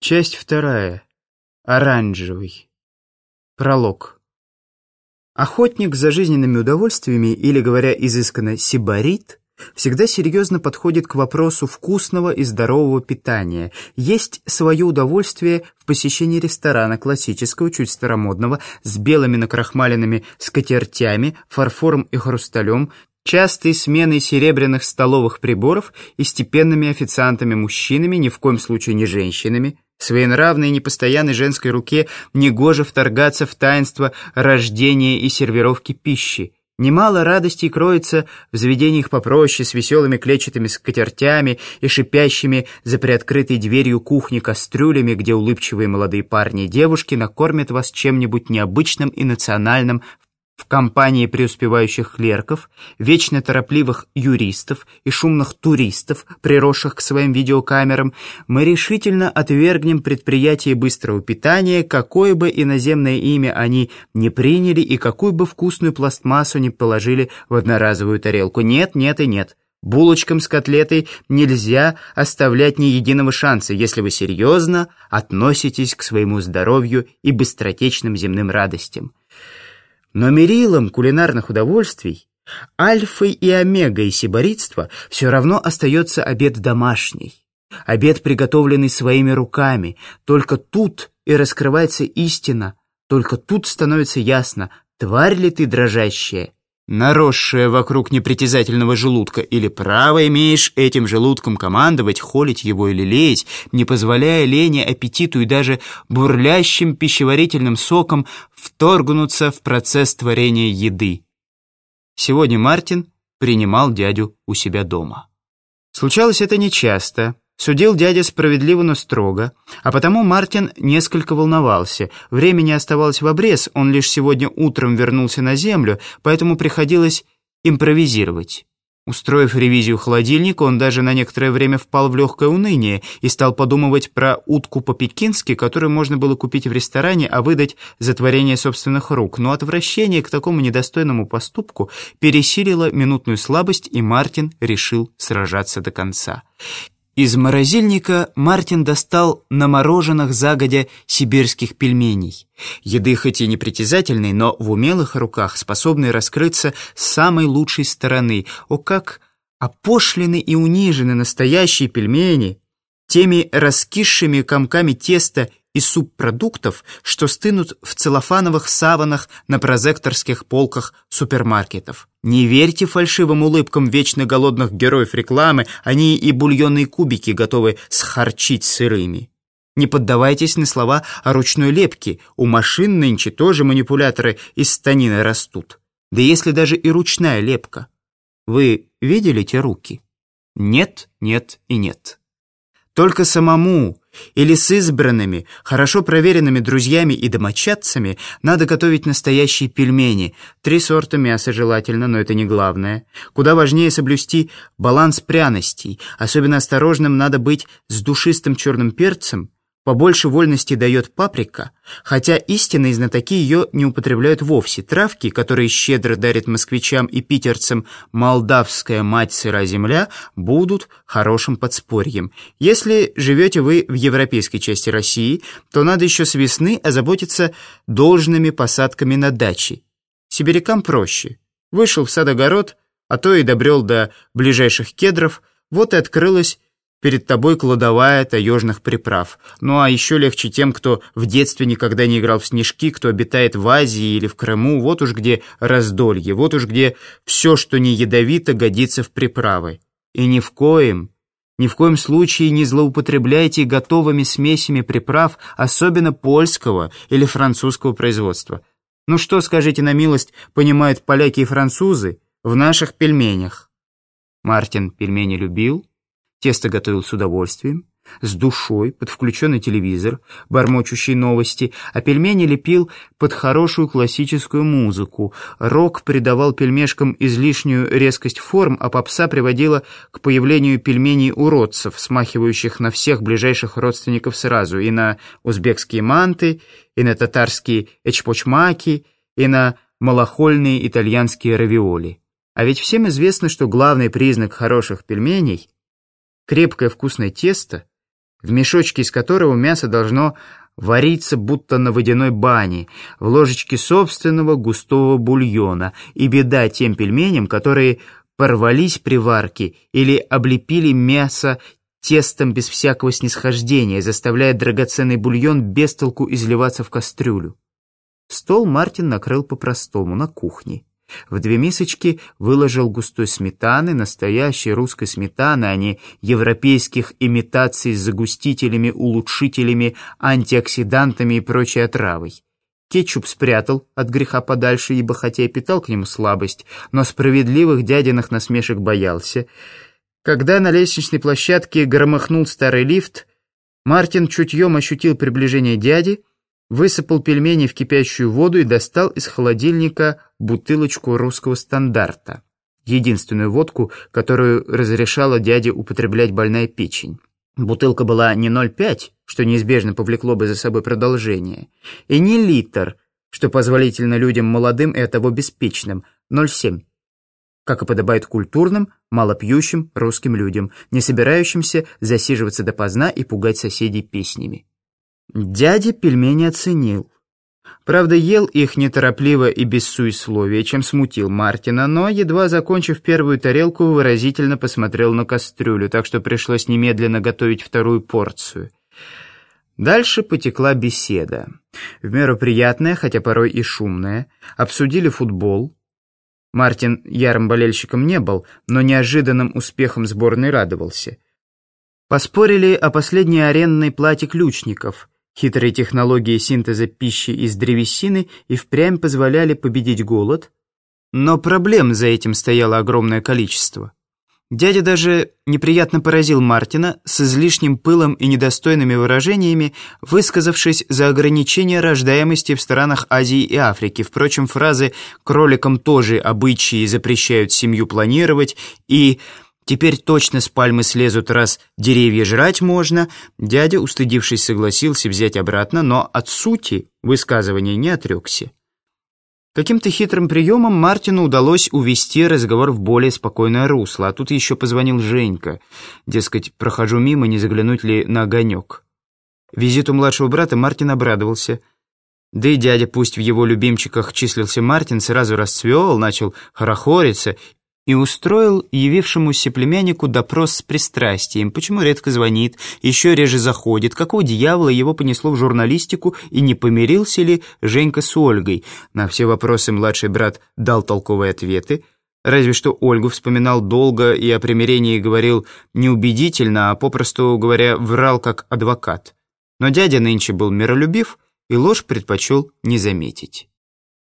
Часть вторая. Оранжевый. Пролог. Охотник за жизненными удовольствиями, или, говоря изысканно, сибарит, всегда серьезно подходит к вопросу вкусного и здорового питания. Есть свое удовольствие в посещении ресторана классического, чуть старомодного, с белыми накрахмаленными скатертями, фарфором и хрусталем, частой сменой серебряных столовых приборов и степенными официантами-мужчинами, ни в коем случае не женщинами, Своенравной непостоянной женской руке негоже вторгаться в таинство рождения и сервировки пищи. Немало радостей кроется в заведениях попроще, с веселыми клетчатыми скатертями и шипящими за приоткрытой дверью кухни кастрюлями, где улыбчивые молодые парни и девушки накормят вас чем-нибудь необычным и национальным в компании преуспевающих клерков, вечно торопливых юристов и шумных туристов, приросших к своим видеокамерам, мы решительно отвергнем предприятие быстрого питания, какое бы иноземное имя они не приняли и какую бы вкусную пластмассу не положили в одноразовую тарелку. Нет, нет и нет. Булочкам с котлетой нельзя оставлять ни единого шанса, если вы серьезно относитесь к своему здоровью и быстротечным земным радостям. Но мерилом кулинарных удовольствий, альфой и омегой сиборитства все равно остается обед домашний. Обед, приготовленный своими руками. Только тут и раскрывается истина, только тут становится ясно, тварь ли ты дрожащая наросшая вокруг непритязательного желудка, или право имеешь этим желудком командовать, холить его или леять, не позволяя лени, аппетиту и даже бурлящим пищеварительным соком вторгнуться в процесс творения еды. Сегодня Мартин принимал дядю у себя дома. Случалось это нечасто. Судил дядя справедливо, но строго, а потому Мартин несколько волновался. Времени оставалось в обрез, он лишь сегодня утром вернулся на землю, поэтому приходилось импровизировать. Устроив ревизию холодильника, он даже на некоторое время впал в легкое уныние и стал подумывать про утку по-пекински, которую можно было купить в ресторане, а выдать за творение собственных рук. Но отвращение к такому недостойному поступку пересилило минутную слабость, и Мартин решил сражаться до конца. Из морозильника Мартин достал намороженных загодя сибирских пельменей. Еды хоть и непритязательной, но в умелых руках, способной раскрыться с самой лучшей стороны. О, как опошлены и унижены настоящие пельмени! Теми раскисшими комками теста и субпродуктов, что стынут в целлофановых саванах на прозекторских полках супермаркетов. Не верьте фальшивым улыбкам вечно голодных героев рекламы, они и бульонные кубики готовы схарчить сырыми. Не поддавайтесь на слова о ручной лепке, у машин нынче тоже манипуляторы из станины растут. Да если даже и ручная лепка. Вы видели те руки? Нет, нет и нет. Только самому или с избранными, хорошо проверенными друзьями и домочадцами надо готовить настоящие пельмени. Три сорта мяса желательно, но это не главное. Куда важнее соблюсти баланс пряностей. Особенно осторожным надо быть с душистым черным перцем, Побольше вольности дает паприка, хотя истинные знатоки ее не употребляют вовсе. Травки, которые щедро дарит москвичам и питерцам молдавская мать сыра земля, будут хорошим подспорьем. Если живете вы в европейской части России, то надо еще с весны озаботиться должными посадками на даче. Сибирякам проще. Вышел в сад-огород, а то и добрел до ближайших кедров, вот и открылась Перед тобой кладовая таежных приправ. Ну а еще легче тем, кто в детстве никогда не играл в снежки, кто обитает в Азии или в Крыму. Вот уж где раздолье, вот уж где все, что не ядовито, годится в приправы. И ни в коем, ни в коем случае не злоупотребляйте готовыми смесями приправ, особенно польского или французского производства. Ну что, скажите на милость, понимают поляки и французы в наших пельменях? Мартин пельмени любил, Тесто готовил с удовольствием, с душой, под включенный телевизор, бормочущий новости, а пельмени лепил под хорошую классическую музыку. Рок придавал пельмешкам излишнюю резкость форм, а попса приводила к появлению пельменей-уродцев, смахивающих на всех ближайших родственников сразу, и на узбекские манты, и на татарские эчпочмаки, и на малохольные итальянские равиоли. А ведь всем известно, что главный признак хороших пельменей — крепкое вкусное тесто в мешочке из которого мясо должно вариться будто на водяной бане, в ложечке собственного густого бульона, и беда тем пельменям, которые порвались при варке или облепили мясо тестом без всякого снисхождения, заставляя драгоценный бульон без толку изливаться в кастрюлю. Стол Мартин накрыл по-простому, на кухне. В две мисочки выложил густой сметаны, настоящей русской сметаны, а не европейских имитаций с загустителями, улучшителями, антиоксидантами и прочей отравой. Кетчуп спрятал от греха подальше, ибо хотя и питал к нему слабость, но справедливых дядиных насмешек боялся. Когда на лестничной площадке громыхнул старый лифт, Мартин чутьем ощутил приближение дяди, высыпал пельмени в кипящую воду и достал из холодильника бутылочку русского стандарта. Единственную водку, которую разрешала дяде употреблять больная печень. Бутылка была не 0,5, что неизбежно повлекло бы за собой продолжение, и не литр, что позволительно людям молодым и оттого беспечным, 0,7 как и подобает культурным, малопьющим русским людям, не собирающимся засиживаться допоздна и пугать соседей песнями. Дядя пельмени оценил. Правда, ел их неторопливо и без суесловия, чем смутил Мартина, но, едва закончив первую тарелку, выразительно посмотрел на кастрюлю, так что пришлось немедленно готовить вторую порцию. Дальше потекла беседа. В меру приятная, хотя порой и шумная. Обсудили футбол. Мартин ярым болельщиком не был, но неожиданным успехом сборной радовался. Поспорили о последней аренной плате ключников – Хитрые технологии синтеза пищи из древесины и впрямь позволяли победить голод, но проблем за этим стояло огромное количество. Дядя даже неприятно поразил Мартина с излишним пылом и недостойными выражениями, высказавшись за ограничение рождаемости в странах Азии и Африки. Впрочем, фразы «кроликам тоже обычаи запрещают семью планировать» и Теперь точно с пальмы слезут, раз деревья жрать можно. Дядя, устыдившись, согласился взять обратно, но от сути высказывания не отрекся. Каким-то хитрым приемом Мартину удалось увести разговор в более спокойное русло, а тут еще позвонил Женька. Дескать, прохожу мимо, не заглянуть ли на огонек. Визиту младшего брата Мартин обрадовался. Да и дядя, пусть в его любимчиках числился Мартин, сразу расцвел, начал хорохориться и устроил явившемуся племяннику допрос с пристрастием, почему редко звонит, еще реже заходит, какого дьявола его понесло в журналистику и не помирился ли Женька с Ольгой. На все вопросы младший брат дал толковые ответы, разве что Ольгу вспоминал долго и о примирении говорил неубедительно, а попросту говоря, врал как адвокат. Но дядя нынче был миролюбив и ложь предпочел не заметить.